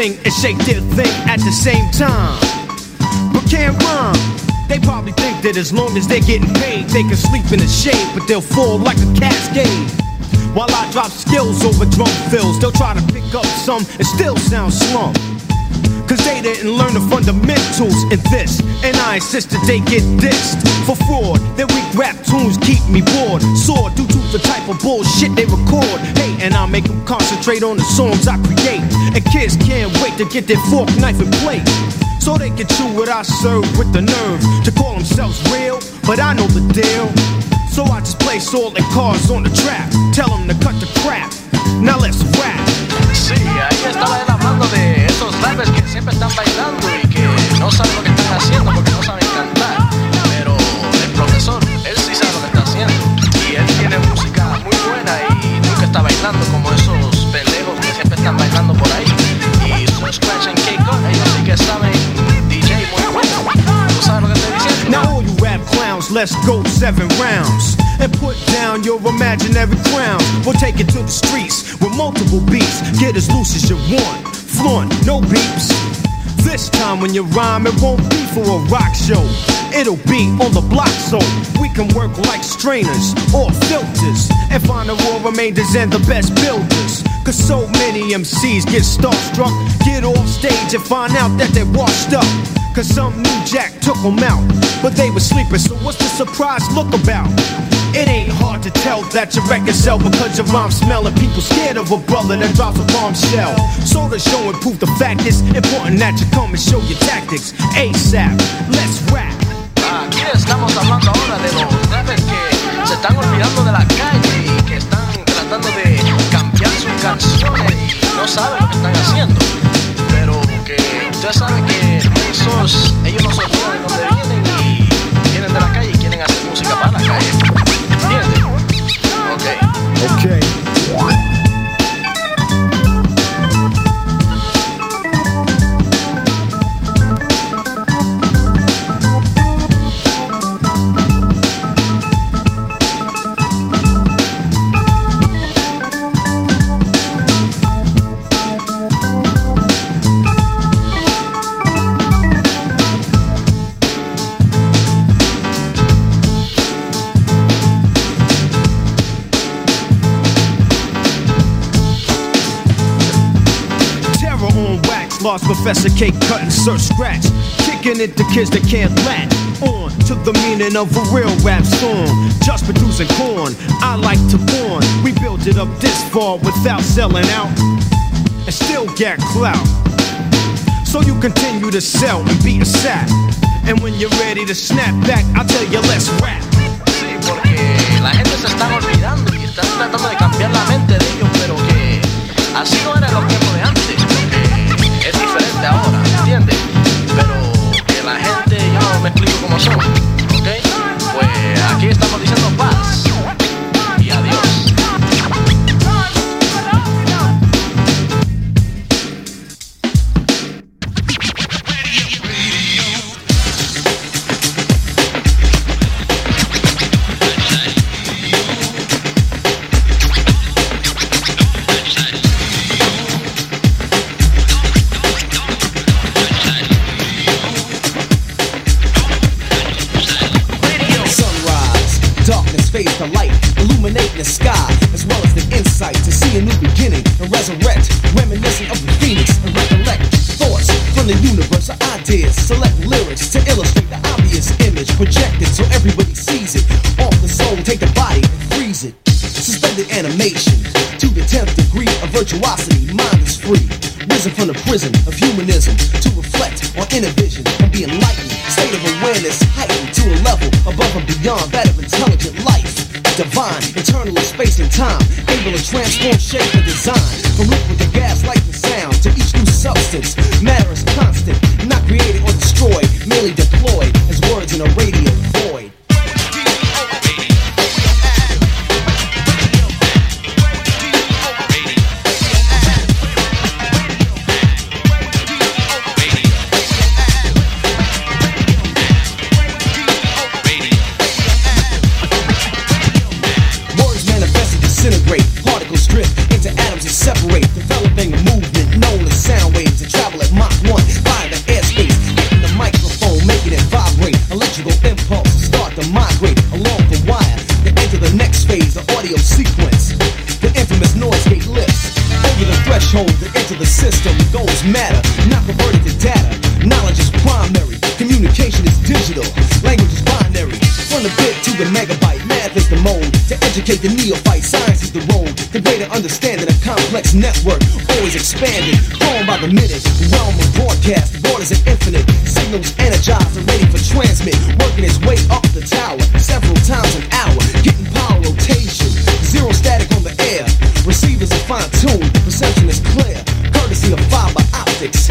sing and shake their thing at the same time. But can't rhyme. They probably think that as long as they're getting paid, they can sleep in the shade, but they'll fall like a cascade. While I drop skills over drum fills, they'll try to pick up some and still sound slum. Cause they didn't learn the fundamentals in this. And I insist that they get dissed for fraud. Their weak rap tunes keep me bored. Sore due to the type of bullshit they record. Hey, and I make them concentrate on the songs I create. And kids can't wait to get their fork, knife, and plate. So they can chew what I serve with the nerve to call themselves real. But I know the deal. So I just place all their cards on the trap. Tell them to cut the crap. Now let's rap. Sí, ahí estaba él rappers que siempre están bailando y que no saben lo que están haciendo porque no saben cantar. Pero el profesor, él sí sabe lo que está haciendo. Y él tiene música muy buena y nunca está bailando como esos pendejos que siempre están bailando por ahí. Y su Scratch and Cake ellos sí que saben DJ bueno. ¿Tú sabes lo que estoy diciendo? Now you rap clowns, let's go seven rounds. And put down your imaginary crown. We'll take it to the streets with multiple beats. Get as loose as you want. Flaunt, no beeps. This time when you rhyme, it won't be for a rock show. It'll be on the block so we can work like strainers or filters and find the raw remainders and the best builders. Cause so many MCs get starstruck, get off stage and find out that they're washed up. Cause some new jack took them out, but they were sleeping, so what's the surprise look about? It ain't hard to tell that your record sell because your rhyme smelling. People scared of a brother that drops a bombshell. So to show and prove the fact is important that you come and show your tactics. ASAP, let's rap. Aquí estamos hablando ahora de los rappers que se están olvidando de la calle y que están tratando de cambiar sus canciones y no saben lo que están haciendo. Pero que usted sabe que esos, ellos no se olvidan de Okay. Lost Professor K cutting search scratch. Kicking it to kids that can't latch. On to the meaning of a real rap song. Just producing corn, I like to born. We built it up this far without selling out. And still get clout. So you continue to sell and be a sap. And when you're ready to snap back, I'll tell you let's rap. Sí, me explico cómo son, ¿ok? Pues aquí estamos diciendo paz To the 10th degree of virtuosity, mind is free. Risen from the prison of humanism to reflect on inner vision and be enlightened. State of awareness heightened to a level above and beyond that of intelligent life. Divine, eternal in space and time, able to transform shape and design. From liquid to gas, light and sound, to each new substance. Matter is constant, not created or destroyed, merely deployed as words in a radio educate the neophyte. Science is the road, the greater understanding of complex network, always expanding, growing by the minute. Realm of broadcast, borders are infinite. Signals energized and ready for transmit, working its way up the tower several times an hour, getting power rotation. Zero static on the air. Receivers are fine tuned, perception is clear, courtesy of fiber optics.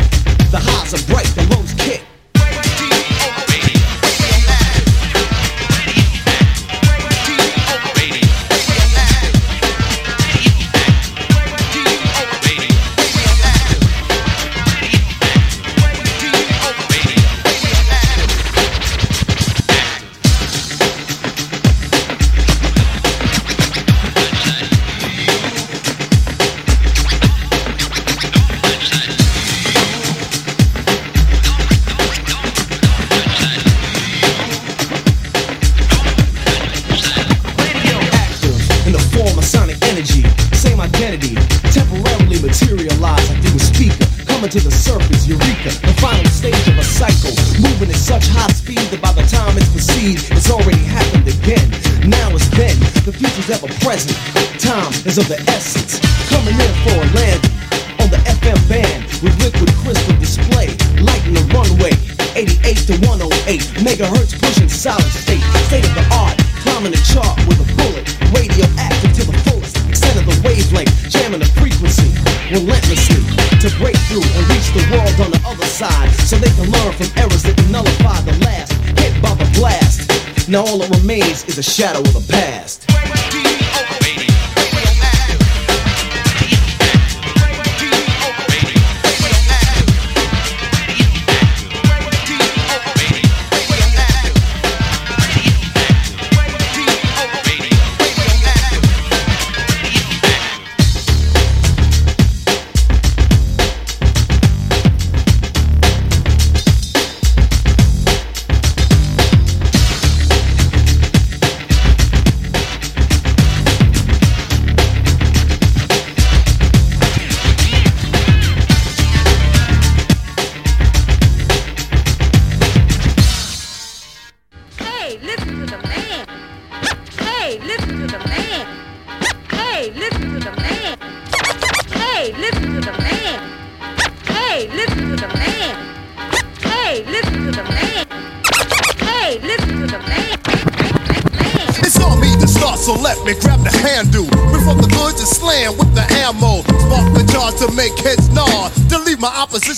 Is of the essence. Coming in for a landing on the FM band with liquid crystal display, lighting the runway. 88 to 108 megahertz pushing solid state, state of the art, climbing the chart with a bullet, radioactive to the fullest extent of the wavelength, jamming the frequency relentlessly to break through and reach the world on the other side, so they can learn from errors that nullify the last hit by the blast. Now all that remains is a shadow of the past.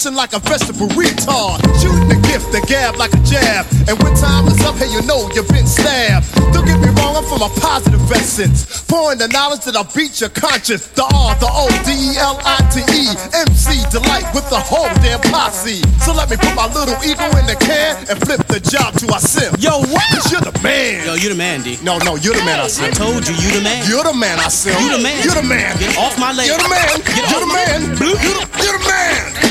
Opposition like a vegetable retard. Shooting the gift, the gab like a jab. And when time is up, hey, you know you've been stabbed. Don't get me wrong, I'm from a positive essence. Pouring the knowledge that I'll beat your conscience. The R, the O, D E L I T E. MC Delite with the whole damn posse. So let me put my little ego in the can and flip the job to a sim. Yo, what? Cause you're the man. Yo, you're the man, D. No, no, you're the man I said. I told you, you're the man. You're the man I said. You're the man. You're the man. Get off my leg. You're the man. Get You're the man. Blue. You're the, you're the man.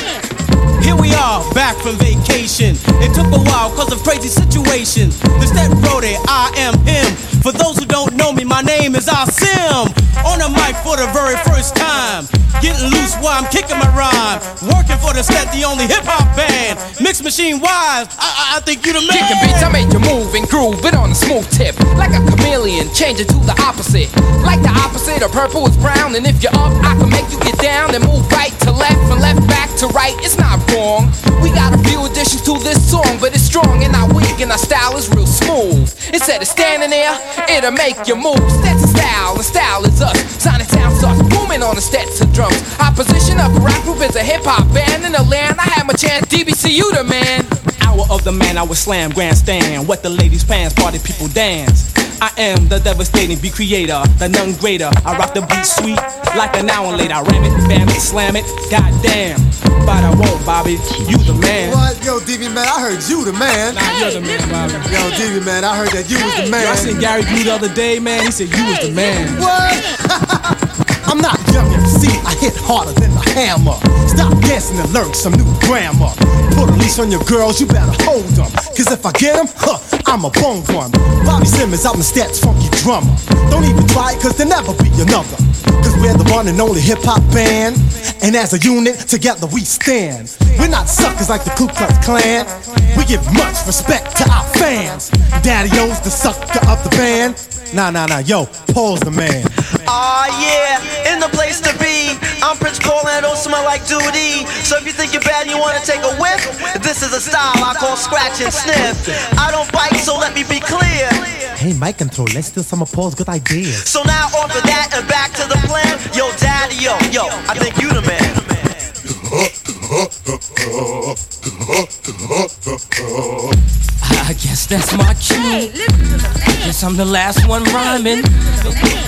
Back from vacation. It took a while cause of crazy situations. The step Brody, I am him. For those who don't know me, my name is Asim. On the mic for the very first time. Getting loose while I'm kicking my rhyme. Working for the Stet, the only hip hop band. Mix machine wise, I, I, I think you the man. Kicking beats, I make you move and groove it on a smooth tip. Like a chameleon, change it to the opposite. Like the opposite of purple is brown. And if you're up, I can make you get down and move right to left and left back to right. It's not wrong. We got a few additions to this song, but it's strong and not weak, and our style is real smooth. Instead of standing there, it'll make you move. Stetson style, and style is us. Sonic sound starts booming on the Stetson drums. Opposition of a rap group is a hip hop band in the land. I had my chance, DBC, you the man. Hour of the man, I would slam grandstand. Wet the ladies' pants, party people dance. I am the devastating beat creator, the none greater. I rock the beat sweet like an hour later. I ram it, bam it, slam it, goddamn. But I won't, Bobby, you the man. What? Yo, DV man, I heard you the man. Nah, you're the man, Bobby. Yo, DV man, I heard that you was the Yo, I man. seen Gary Vee the other day, man. He said you was the man. What? I'm not young MC, I hit harder than a hammer. Stop dancing and learn some new grammar. Put a leash on your girls, you better hold them. Cause if I get them, huh, I'm a bone one. Bobby Simmons, I'm the stats funky drummer. Don't even try it, cause there'll never be another. Cause we're the one and only hip hop band. And as a unit, together we stand. We're not suckers like the Ku Klux Klan. We give much respect to our fans. Daddy O's the sucker of the band. Nah, nah, nah. Yo, Paul's the man. Ah, yeah, in the place to be. I'm Prince Paul and I don't smell like duty. So if you think you're bad and you wanna take a whiff, this is a style I call scratch and sniff. I don't bite, so let me be clear. Hey, Mike Control, let's steal some of Paul's good ideas. So now off of that and back to the plan. Yo, daddy, yo, yo, I think you the man. I guess that's my cue. Guess I'm the last one rhyming.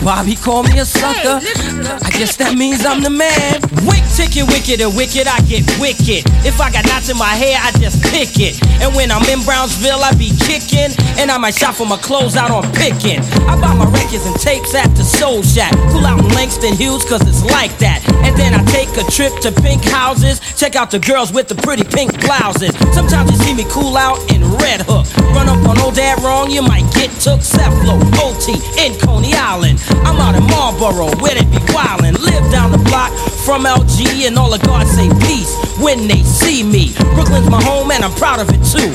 Bobby called me a sucker. I guess that means I'm the man. Wick ticket, wicked and wicked, I get wicked. If I got knots in my hair, I just pick it. And when I'm in Brownsville, I be kicking. And I might shop for my clothes out on picking. I buy my records and tapes at the Soul Shack. Cool out in Langston Hughes, cause it's like that. And then I take a trip to pink houses. Check out the girls with the pretty pink blouses. Sometimes you see me cool out in Red Hook. Run up on old dad wrong, you might get took. Cephalo, OT, in Coney Island. I'm out in Marlboro, where they be wildin'. Live down the block from LG, and all the guards say peace when they see me. Brooklyn's my home, and I'm proud of it too.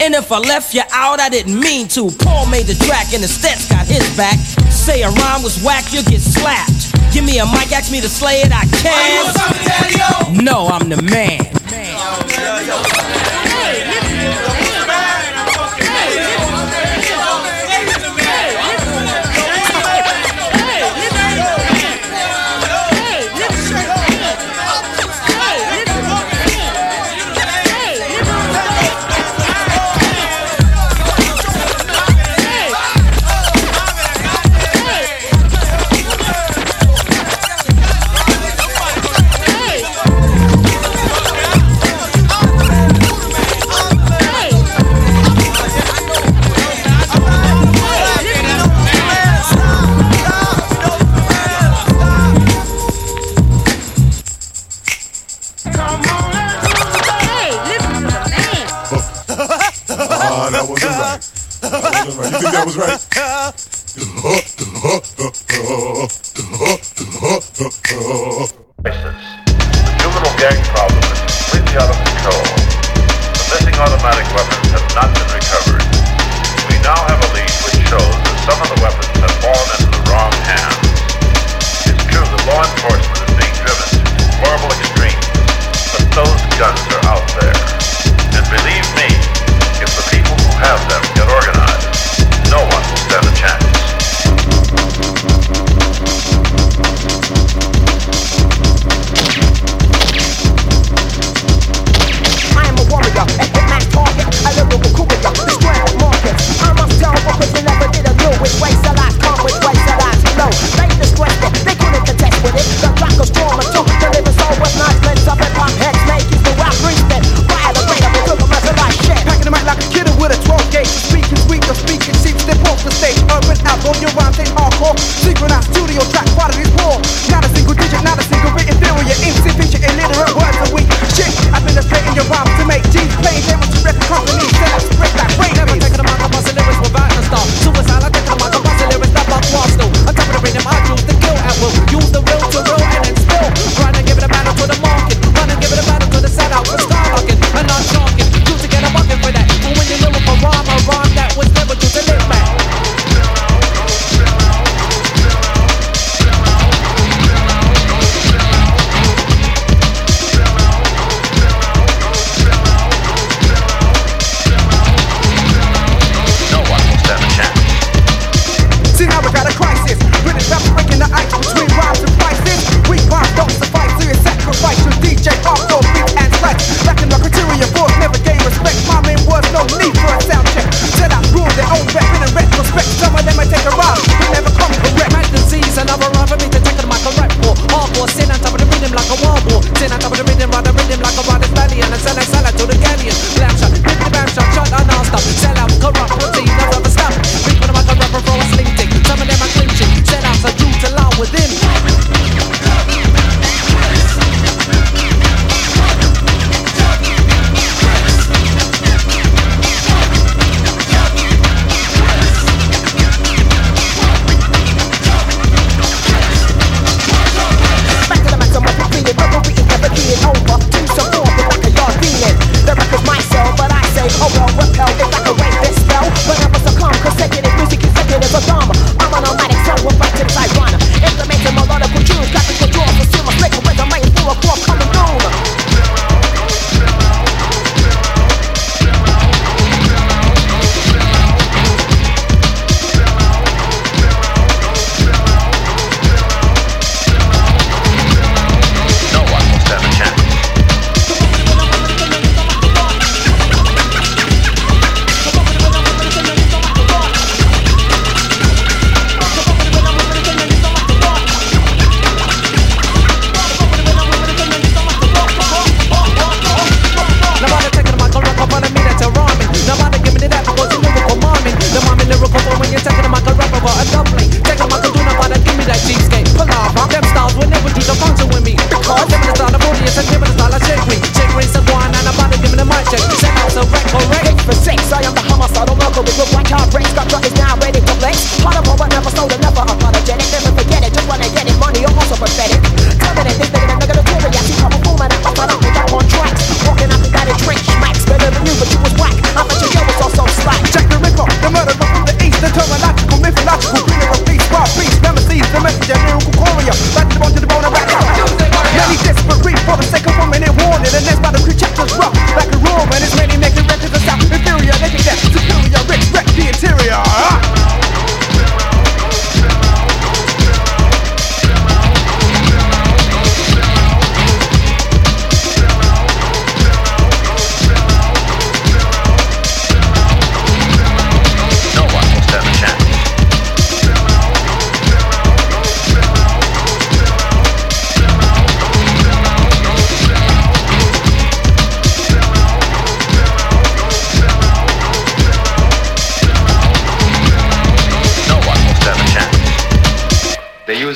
And if I left you out, I didn't mean to. Paul made the track, and the stats got his back. Say a rhyme was whack, you get slapped. Give me a mic, ask me to slay it, I can. No, I'm the man. 只要有 weapons have not been recovered. We now have a lead which shows that some of the weapons have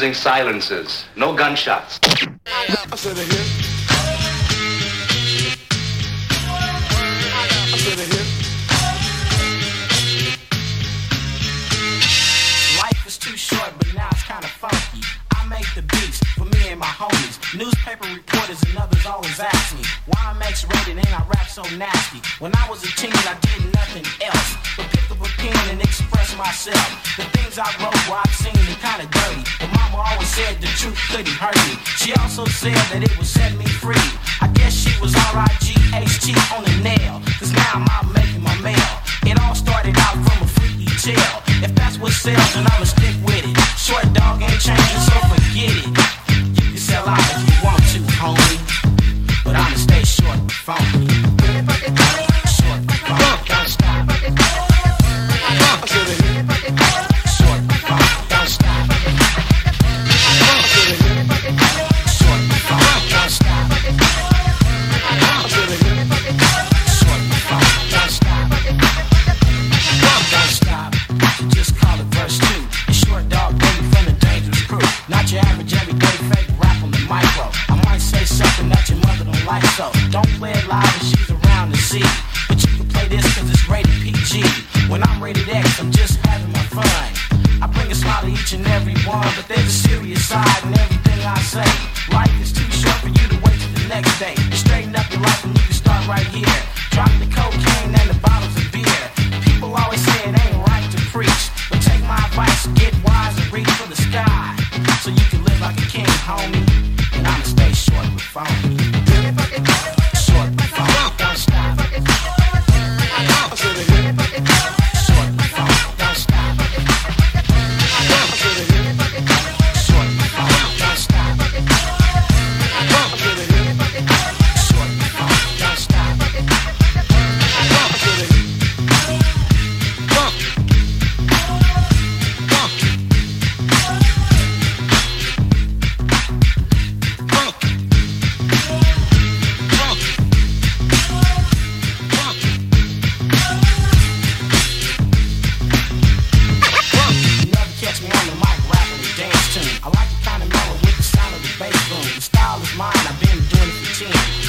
using silencers. No gunshots. Life is too short, but now it's kinda funky. I make the beats my homies. Newspaper reporters and others always ask me why I'm X-rated and I rap so nasty. When I was a teen, I did nothing else but pick up a pen and express myself. The things I wrote were obscene and kinda dirty. But mama always said the truth couldn't hurt me. She also said that it would set me free. I guess she was R-I-G-H-T on the nail. Cause now I'm out making my mail. It all started out from a freaky tale. If that's what sells, then I'ma stick with it. Short dog ain't changing, so forget it. Sell out if you want to, homie. But I'ma stay short and phony. Short and phony, don't stop.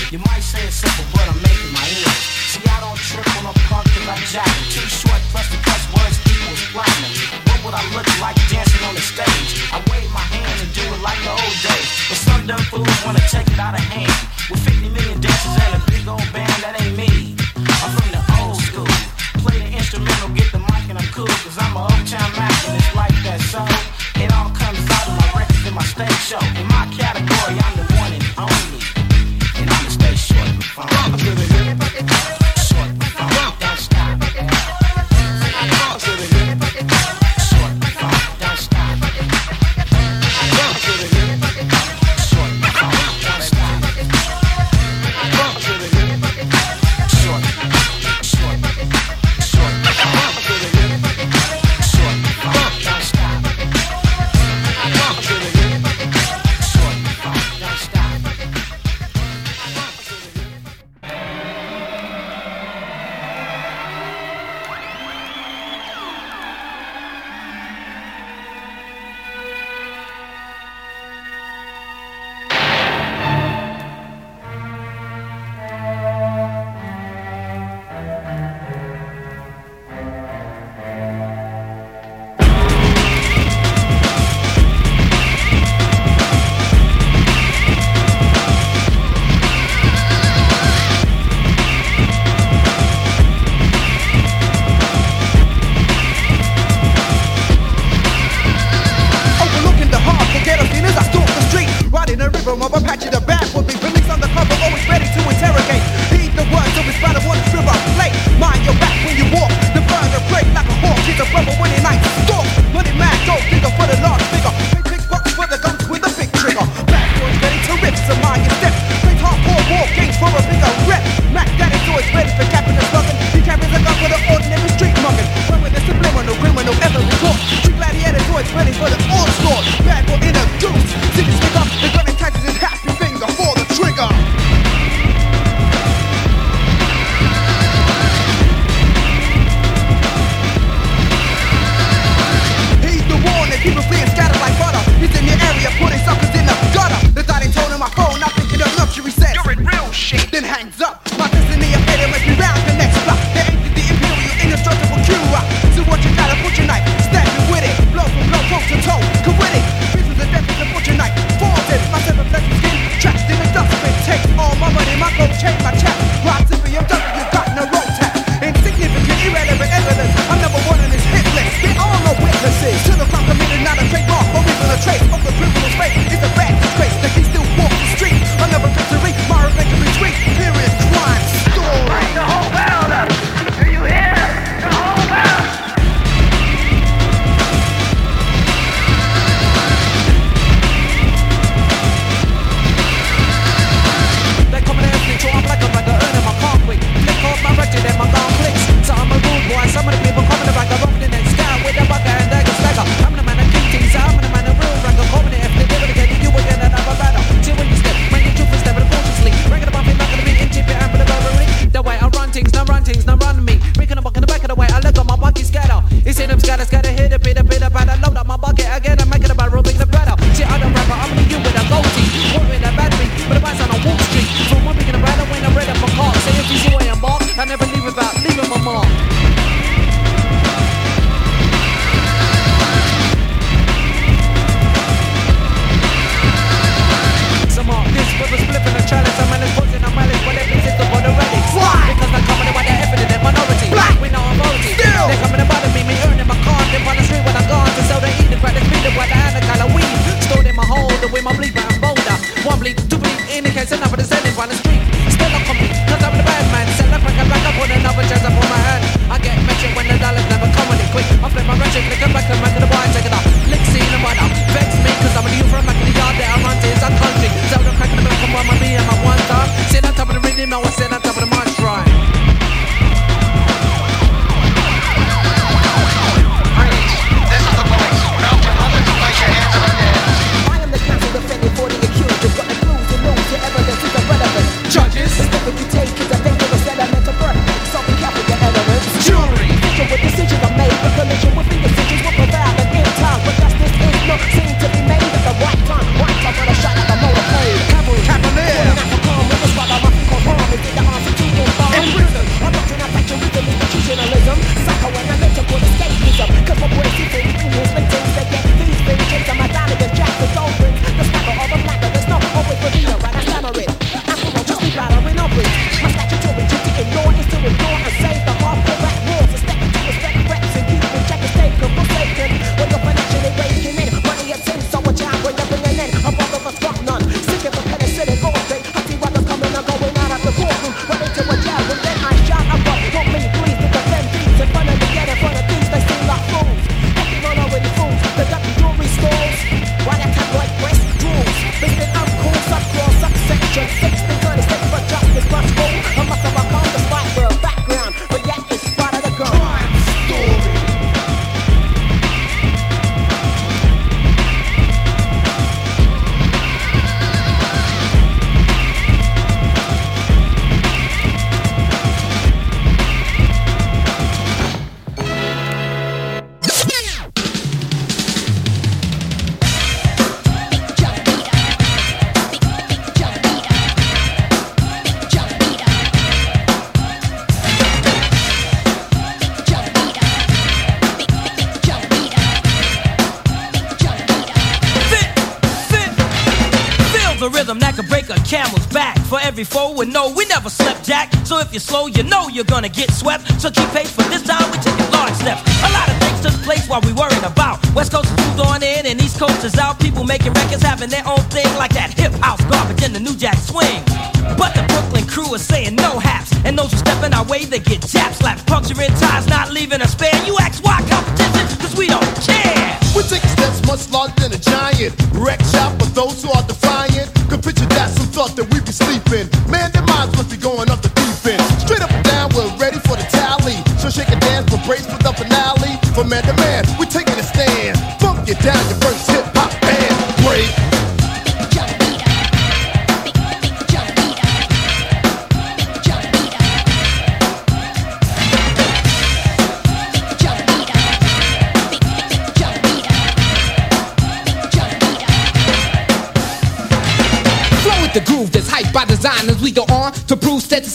You might say it's simple, but I'm not. And no, we never slept, Jack. So if you're slow, you know you're gonna get swept. So keep pace,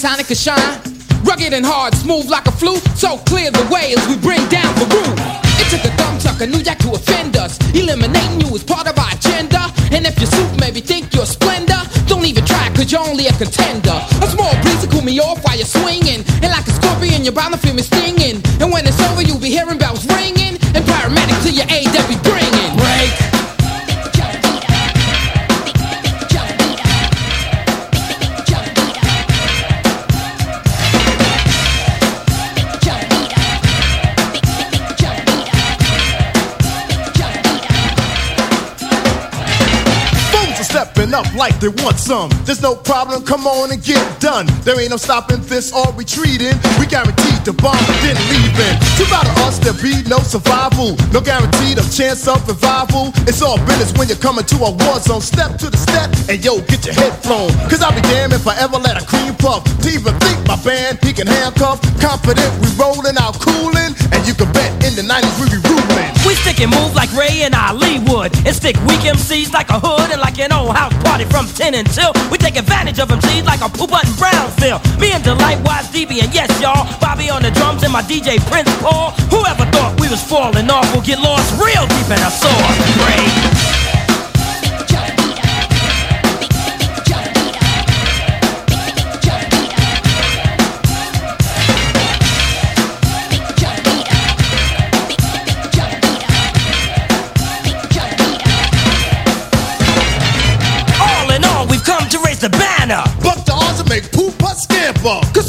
Sonic can shine. Rugged and hard, smooth like a flute, so clear the way as we bring down the roof. It took a thumb a new jack to offend us. Eliminating you is part of our agenda. And if your suit maybe think you're splendor, don't even try, cause you're only a contender. A small breeze to cool me off while you're swinging. And like a scorpion, you're bound to feel me stinging. And when it's over, you'll be hearing bells ringing. And paramedics to your aid, up like they want some. There's no problem, come on and get done. There ain't no stopping this or retreating. We guaranteed the bomb, but then leaving. Too bad of us, there be no survival. No guaranteed of chance of revival. It's all business when you're coming to a war zone. Step to the Stet, and yo, get your head flown. Cause I'll be damned if I ever let a cream puff. To even think my band, he can handcuff. Confident, we rolling out cooling. And you can bet in the 90s we be ruling. We stick and move like Ray and Ali would. And stick weak MCs like a hood and like an old house party from 10 until we take advantage of MCs like a poop button Brownsville. Me and Delite, Wise DB, and yes, y'all, Bobby on the drums and my DJ Prince Paul. Whoever thought we was falling off will get lost real deep in a sore grave.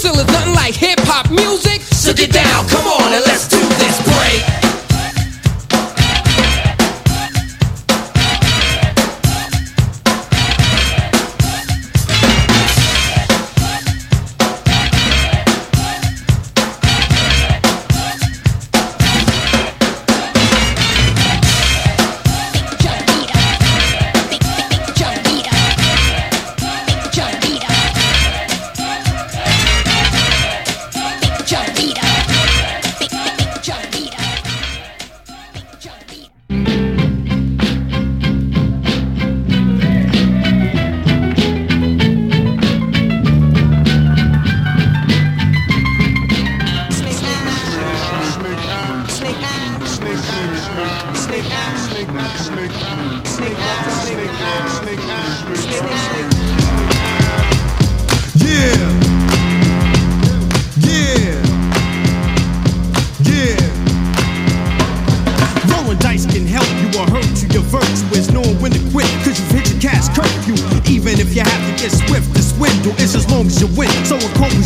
Still is nothing like hip hop music. So get down, come on, and let's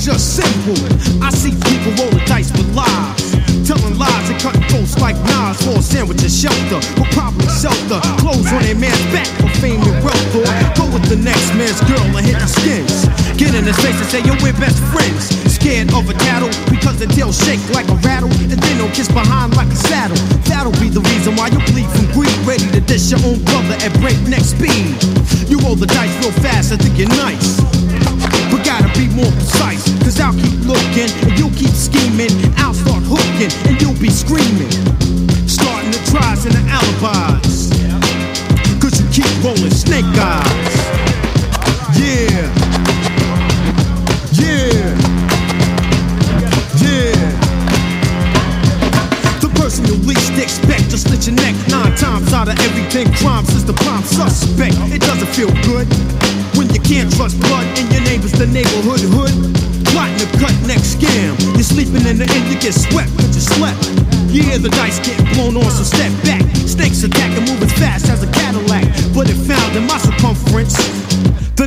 just simple. I see people rolling shelter. Will probably shelter. Clothes on their man's back for fame and wealth. Or go with the next man's girl and hit the skins. Get in his face and say, yo, we're best friends. Scared of a tattle because the tail shake like a rattle. And then they'll kiss behind like a saddle. That'll be the reason why you bleed from greed. Ready to dish your own brother at breakneck speed. You roll the dice real fast and think you're nice. But gotta be more precise. Cause I'll keep looking and you'll keep scheming. I'll start hooking and you'll be screaming. Tries and the alibis. Cause you keep rolling snake eyes. Yeah. Yeah. Yeah. The person you least expect to slit your neck nine times out of every ten crimes is the prime suspect. It doesn't feel good when you Can't trust blood in your neighbors, the neighborhood hood. Plotting to sleeping in the end, you get swept, but you slept. Hear the dice getting blown on, so step back. Snakes attack and move as fast as a Cadillac. But it found in my circumference.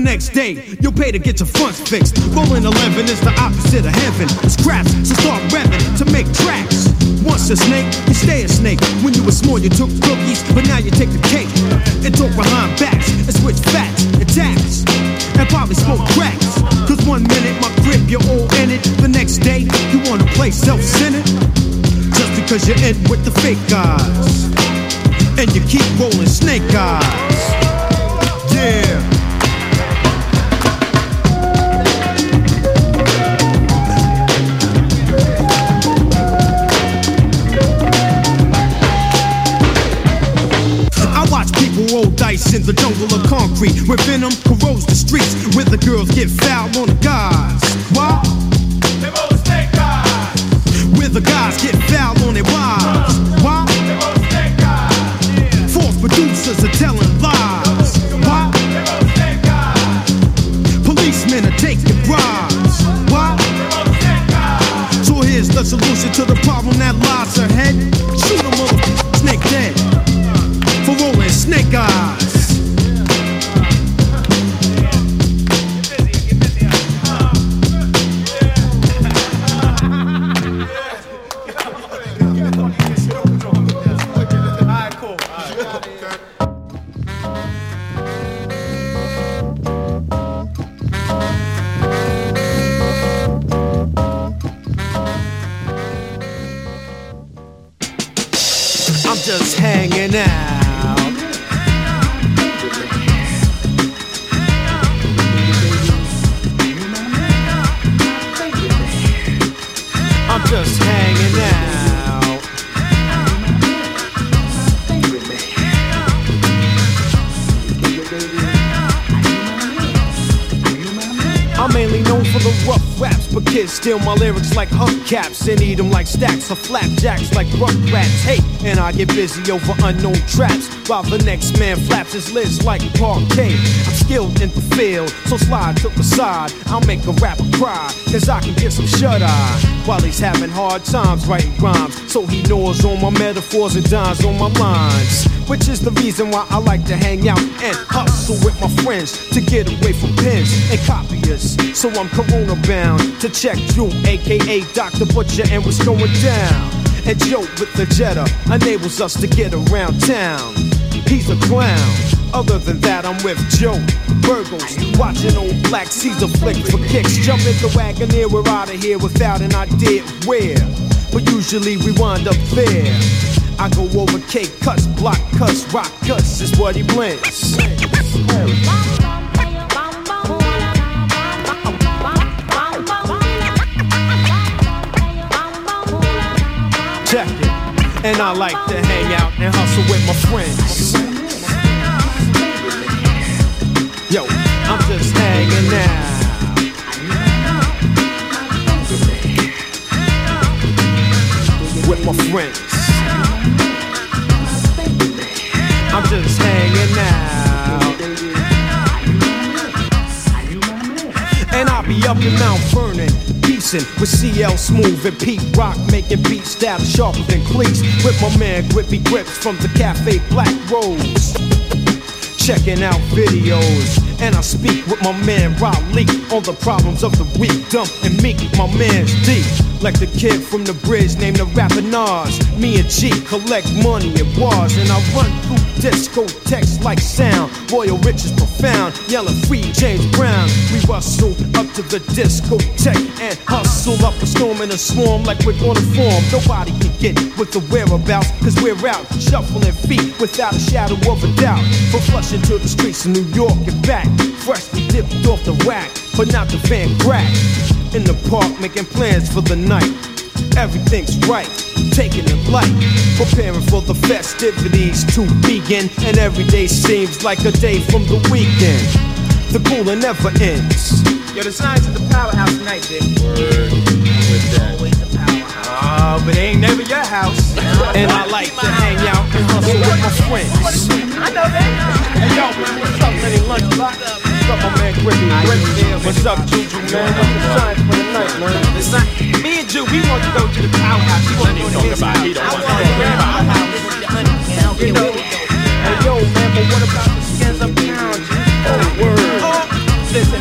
The next day, you'll pay to get your fronts fixed. Rolling 11 is the opposite of heaven. Scraps, so start revving to make tracks. Once a snake, you stay a snake. When you were small, you took cookies, but now you take the cake. And talk behind backs, and switch fats, attacks, and probably smoke cracks. Cause one minute my grip, you're all in it. The next day, you wanna play self-centered. Just because you're in with the fake guys. And you keep rolling snake eyes. Yeah. The jungle of concrete where venom corrodes the streets, where the girls get foul on the guys. Why? Where the guys get foul on their wives. Why? False producers are telling lies. Why? Policemen are taking bribes. Why? So here's the solution to the problem that lies hubcaps and eat them like stacks of flapjacks like rugrats. Hey, and I get busy over unknown traps while the next man flaps his lids like a parquet. I'm skilled in the field, so slide to the side. I'll make a rapper cry, cause I can get some shut eye while he's having hard times writing rhymes. So he gnaws on my metaphors and dimes on my lines. Which is the reason why I like to hang out and hustle with my friends to get away from pens and So I'm corona bound to check you, aka Dr. Butcher, and what's going down. And Joe with the Jetta enables us to get around town. He's a clown. Other than that, I'm with Joe Burgos, watching old Black Caesar flick for kicks. Jump in the Wagoneer, we're out of here without an idea where. But usually we wind up there. I go over cake cuts, block cuts, rock cuts is what he blends. And I like to hang out and hustle with my friends. Yo, I'm just hanging out. With my friends. I'm just hanging out. And I'll be up in Mount Vernon, piecing with CL Smooth and Pete Rock, making beats that are sharper than cleats. With my man Grippy Grips from the Cafe Black Rose. Checking out videos, and I speak with my man Raleigh on the problems of the weak, dumb and meek. My man's deep, like the kid from the bridge named the Rapper Nas. Me and G collect money and bars, and I run through discotheques like sound. Royal riches profound, yelling free James Brown. We rustle to the discotheque and hustle up a storm in a swarm like we're gonna form. Nobody can get with the whereabouts, cause we're out shuffling feet without a shadow of a doubt. From flushing to the streets of New York and back, freshly dipped off the rack, but not the Van Crack. In the park, making plans for the night. Everything's right, taking it light, preparing for the festivities to begin. And every day seems like a day from the weekend. The cooler never ends. Yo, the signs of the powerhouse tonight, Dick. Word. With that. The powerhouse. Oh, but it ain't never your house. And I like to hang out and hustle with my friends. I know that. Hey, yo, man, what's up, Lenny Lunchbox? up, my man Quicky? What's up, Juju, man? What's the sign for the night, man? The sign, me and Ju, we want to go to the powerhouse. We want to go to his house. I want to go to the powerhouse. You know, Hey, yo, man, but what about the skins uptown, G? Oh, word.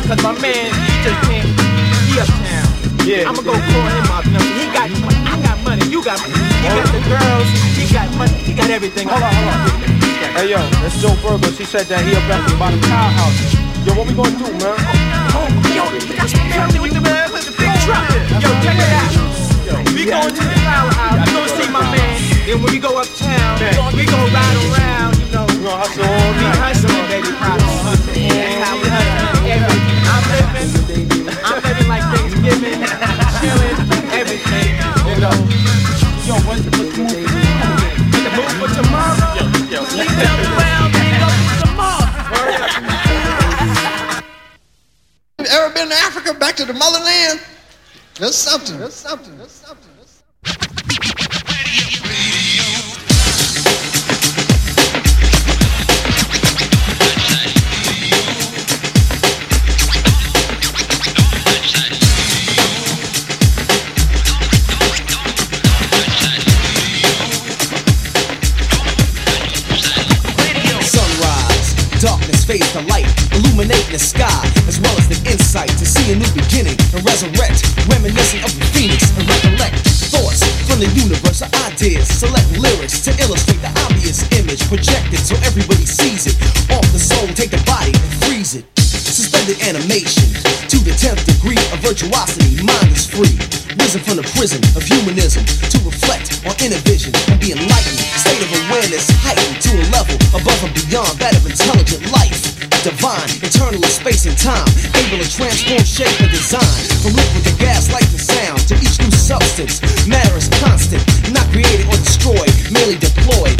Cause my man, he just can't, he uptown. Yeah. I'ma go call him up. You know, he got, I got money, you got money. He got the girls, he got money, he got everything. Hold on, hold on. Hey, yo, that's Joe Virgo. She said that he up at the by the. Yo, what we gonna do, man? Oh, yo, that's the with the, with the big truck. Yo, check it out. We going to the powerhouse. We gonna see my man. Then when we go uptown, we gonna ride around. You know, we gonna hustle all We night. hustling, baby, probably hustling. That's how we That's something. That's something. Something. Of the phoenix and recollect thoughts from the universe of ideas. Select lyrics to illustrate the obvious image projected so everybody sees it. Off the soul, take the body and freeze it. Suspended animation to the 10th degree of virtuosity, mind is free. Risen from the prison of humanism to reflect on inner vision and be enlightened. State of awareness heightened to a level above and beyond that of intelligent life. Divine, eternal in space and time, able to transform shape and design from liquid to gas, light to sound to each new substance. Matter is constant, not created or destroyed, merely deployed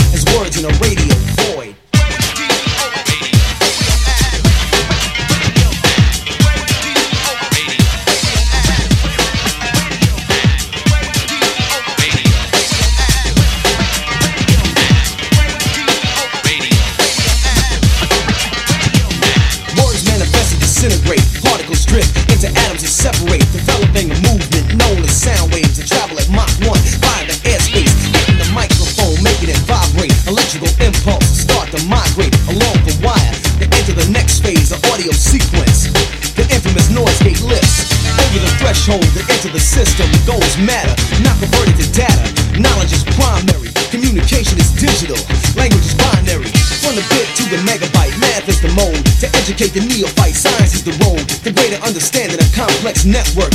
network,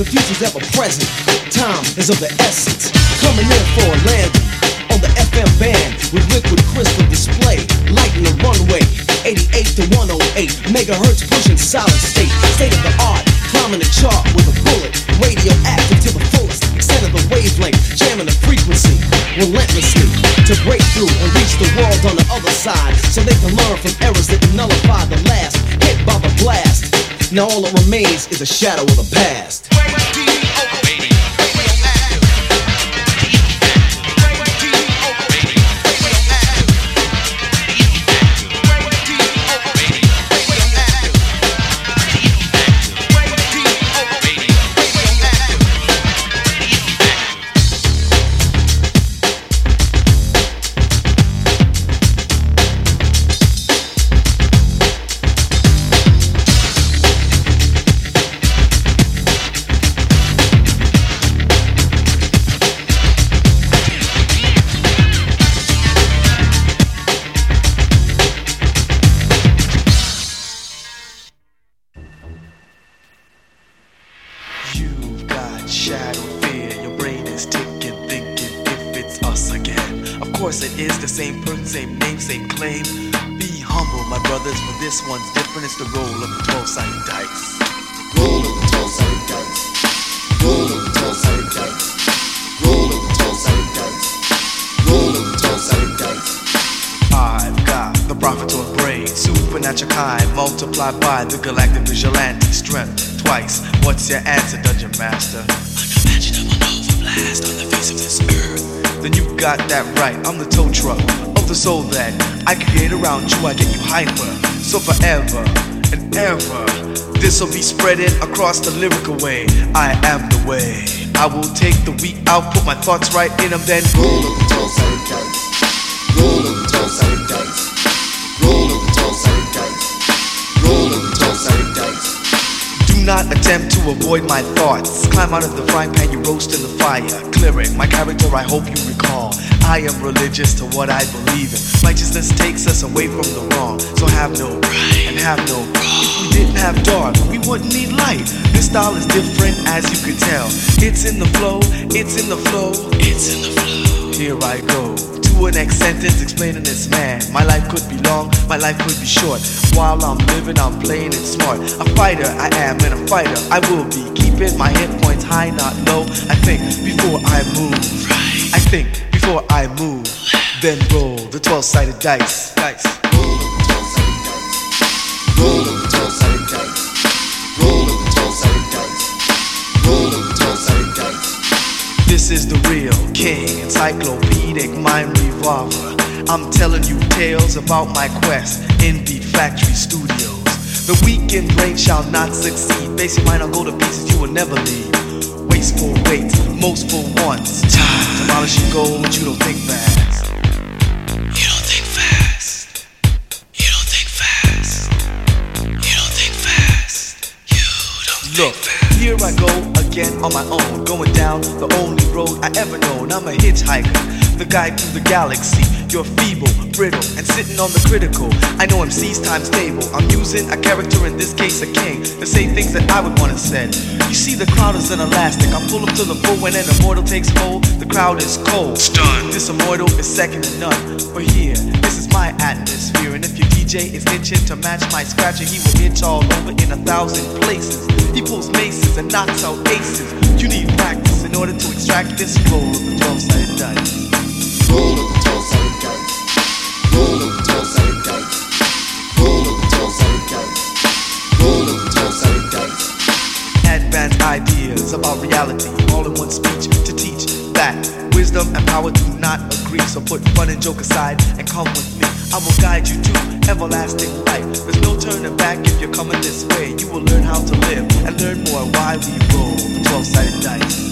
the future's ever present. Time is of the essence. Coming in for a landing on the FM band with liquid crystal display, lighting the runway. 88 to 108 megahertz pushing solid state, state of the art, climbing the chart with a bullet, radioactive to the fullest of the wavelength, jamming the frequency relentlessly to break through and reach the world on the other side, so they can learn from errors that nullify the last hit by the blast. Now all that remains is a shadow of the past. The galactic vigilante strength twice. What's your answer, Dungeon Master? On the face of this earth. Then you got that right. I'm the tow truck of the soul that I create around you. I get you hyper. So forever and ever, this'll be spreading across the lyrical way. I am the way. I will take the weak out, put my thoughts right in them, then roll of the 12 sided dice. Roll of the 12 not attempt to avoid my thoughts. Climb out of the frying pan, you roast in the fire. Clearing my character, I hope you recall. I am religious to what I believe in. Righteousness takes us away from the wrong. So have no right and have no wrong. If we didn't have dark, we wouldn't need light. This style is different, as you could tell. It's in the flow, it's in the flow, it's in the flow. Here I go. To an next sentence explaining this man. My life could be long, my life could be short. While I'm living, I'm playing it smart. A fighter, I am, and a fighter, I will be. Keeping my hit points high, not low. I think before I move. I think before I move. Then roll the 12 sided dice. Dice. Roll the 12 sided dice. Roll the 12 This is the real king, encyclopedic mind revolver. I'm telling you tales about my quest in Beat Factory Studios. The weekend brain shall not succeed. Your mind on go to pieces you will never leave. Wasteful wait, most for once. Time demolish your goals, you don't think fast. You don't think fast. You don't think fast. You don't think fast. You don't Look, here I go again on my own, going down the only road I ever known. I'm a hitchhiker, the guy through the galaxy. You're feeble, brittle, and sitting on the critical. I know MC's time stable. I'm using a character, in this case a king, to say things that I would want to said. You see, the crowd is an elastic. I pull up to the full when an immortal takes hold. The crowd is cold. Stunned. This immortal is second to none. But here, this is my atmosphere, and if your DJ is itching to match my scratcher, he will itch all over in a thousand places. He pulls maces and knocks out aces. You need practice in order to extract this roll of the 12 sided dice. Ideas about reality, all in one speech to teach that wisdom and power do not agree. So put fun and joke aside and come with me. I will guide you to everlasting life. There's no turning back if you're coming this way. You will learn how to live and learn more why we roll the 12 sided dice.